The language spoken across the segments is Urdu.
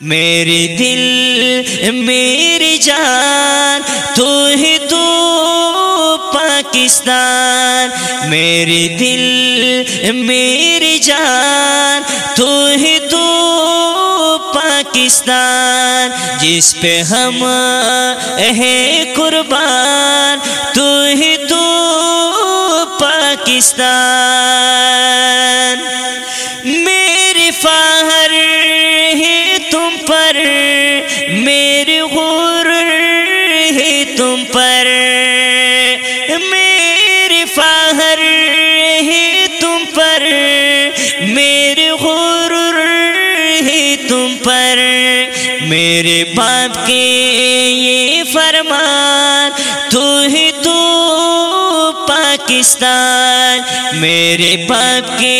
میری دل، میری جان، تو ہی تو پاکستان۔ میری دل، میری جان، تو ہی تو پاکستان۔ جس پہ ہم ہے قربان، تو ہی تو پاکستان۔ تم پر میری فہر ہے تم پر میری غور ہے تم پر میرے باپ کے یہ فرمان، تو ہی تو پاکستان، میرے باپ کے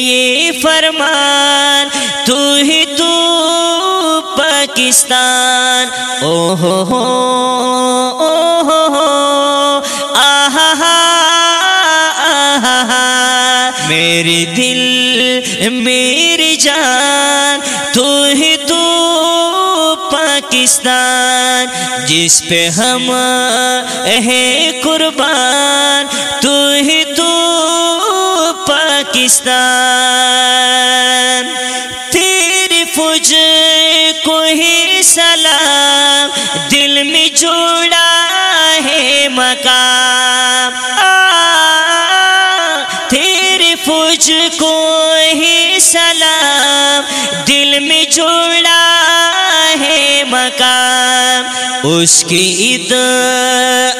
یہ فرمان، تو ہی تو پاکستان۔ او ہو ہو۔ میری دل، میری جان، تو ہی تو پاکستان، جس پہ ہم ہے قربان، تو ہی تو پاکستان۔ تیری فوج کو ہی سلام تیری فوج کو ہی سلام، دل میں جوڑا ہے مقام۔ اس کی عید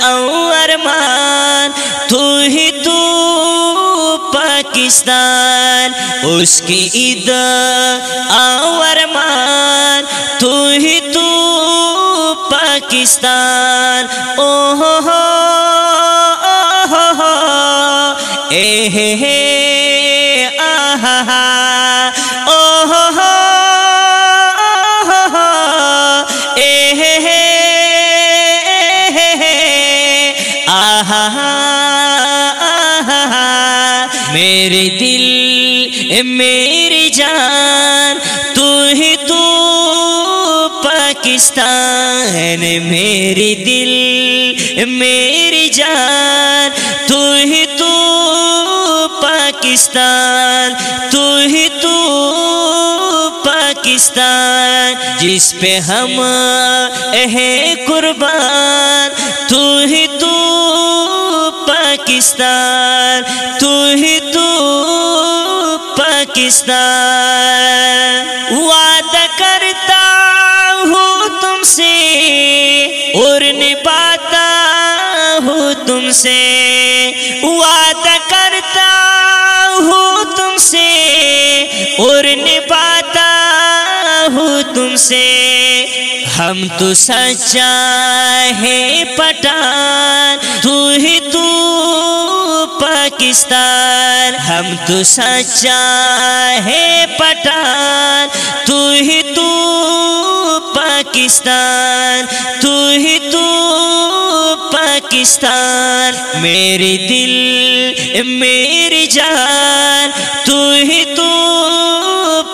او ارمان، تو ہی تو پاکستان۔ اس کی عید او ارمان، تو ہی تو پاکستان۔ او ہو ہو او ہو ہو۔ اے ہے ہے۔ میرے دل میری جان تو ہی تو پاکستان میری دل میری جان تو ہی تو پاکستان تو ہی تو پاکستان، جس پہ ہم ہے قربان تو ہی تو پاکستان، تو ہی تو پاکستان۔ وعدہ کرتا ہوں تم سے، اور نباتا ہوں تم سے۔ وعدہ کرتا ہوں تم سے، اور نباتا ہوں تم سے۔ ہم تو سچا ہے پٹان پاکستان، ہم تو سچا ہے پٹان تو ہی تو پاکستان، تو ہی تو پاکستان۔ میری دل، میری جان، تو ہی تو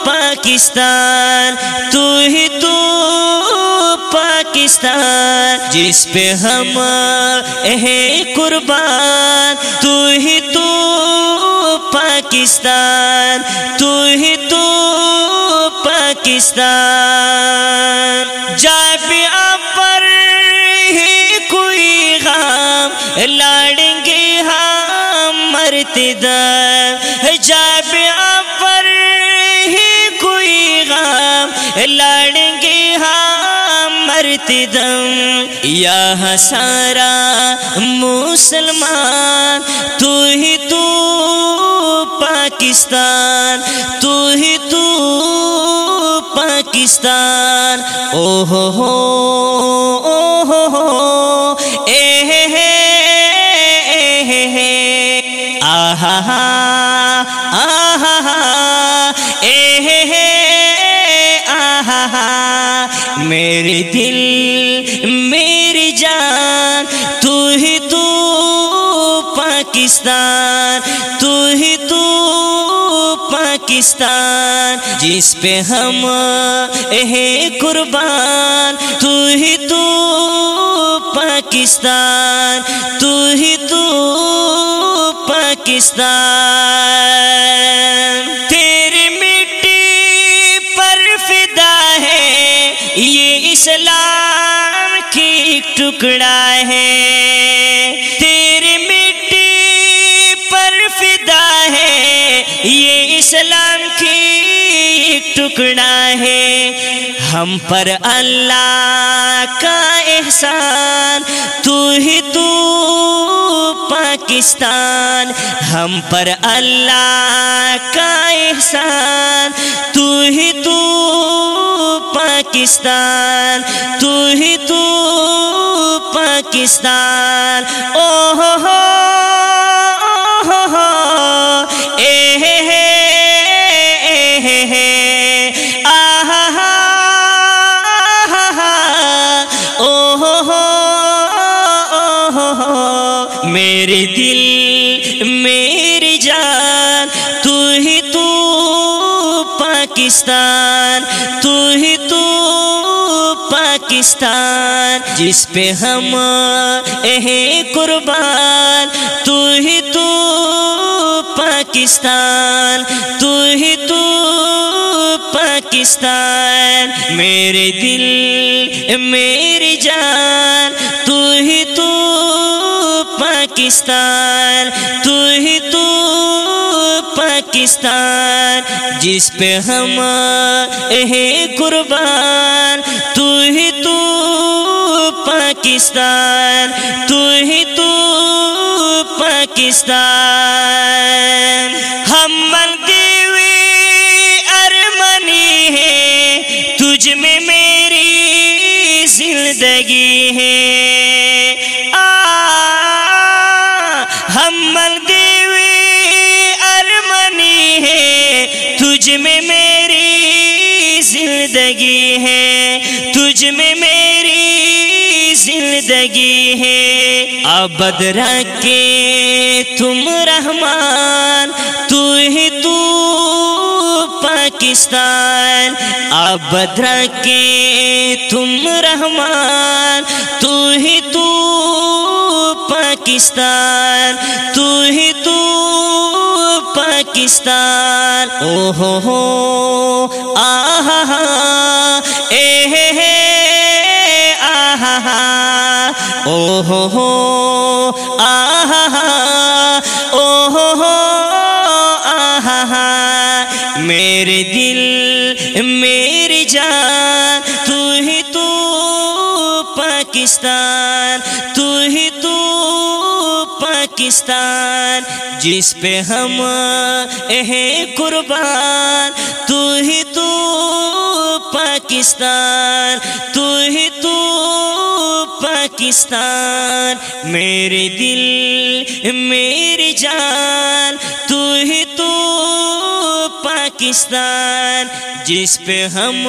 پاکستان، تو ہی تو پاکستان۔ جس پہ ہم ہے قربان، تو ہی تو پاکستان، تو ہی تو پاکستان۔ جب پر ہی کوئی غام لاڑیں گے ہم مرتے دم۔ جب پر ہی کوئی غام لاڑیں گے ہم مرتے دم۔ یا سارا مسلمان، تو ہی تو پاکستان، تو ہی تو پاکستان۔ او ہو ہو او ہو ہو اے ہے اے ہے۔ آہا آہا اے ہے ہے، آہا میری دل، میری جان، تو ہی تو پاکستان۔ پاکستان، جس پہ ہم ہے قربان، تو ہی تو پاکستان، تو ہی تو پاکستان۔ تیری مٹی پر فدا ہے، یہ اسلام کی ٹکڑا ہے۔ ٹکڑا ہے۔ ہم پر اللہ کا احسان، تو ہی تو پاکستان۔ ہم پر اللہ کا احسان، تو ہی تو پاکستان۔ تو ہی تو پاکستان۔ او ہو ہو ہو۔ میرے دل، میری جان، تو ہی تو پاکستان، تو ہی تو پاکستان، جس پہ ہم اہ قربان، تو ہی تو پاکستان، تو ہی تو پاکستان، میرے دل، میری جان، تو ہی پاکستان، تو ہی تو پاکستان، جس پہ ہم ہے قربان، تو ہی تو پاکستان، تو ہی تو پاکستان۔ ہم بنتی ہوئی ارمنی ہے تجھ میں میری زندگی ہے۔ تجھ میں میری زندگی ہے، تجھ میں میری زندگی ہے۔ ابد رکھے تم رحمان، تو ہی تو پاکستان۔ ابد رکھے تم رحمان، تو ہی تو پاکستان۔ تو ہی تو پاکستان۔ او ہو۔ ہو آہا اے ہے آہا او ہو ہو۔ آہا او ہو ہو۔ آہا میرے دل، میری جان، تو ہی تو پاکستان، تو ہی تو پاکستان، جس پہ ہم ہے قربان، تو ہی تو پاکستان، تو ہی تو پاکستان، میرے دل، میری جان، تو ہی تو پاکستان، جس پہ ہم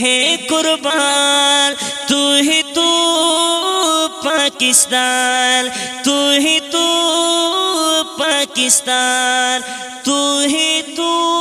ہے قربان، تو ہی تو پاکستان ہی تو پاکستان تو ہی تو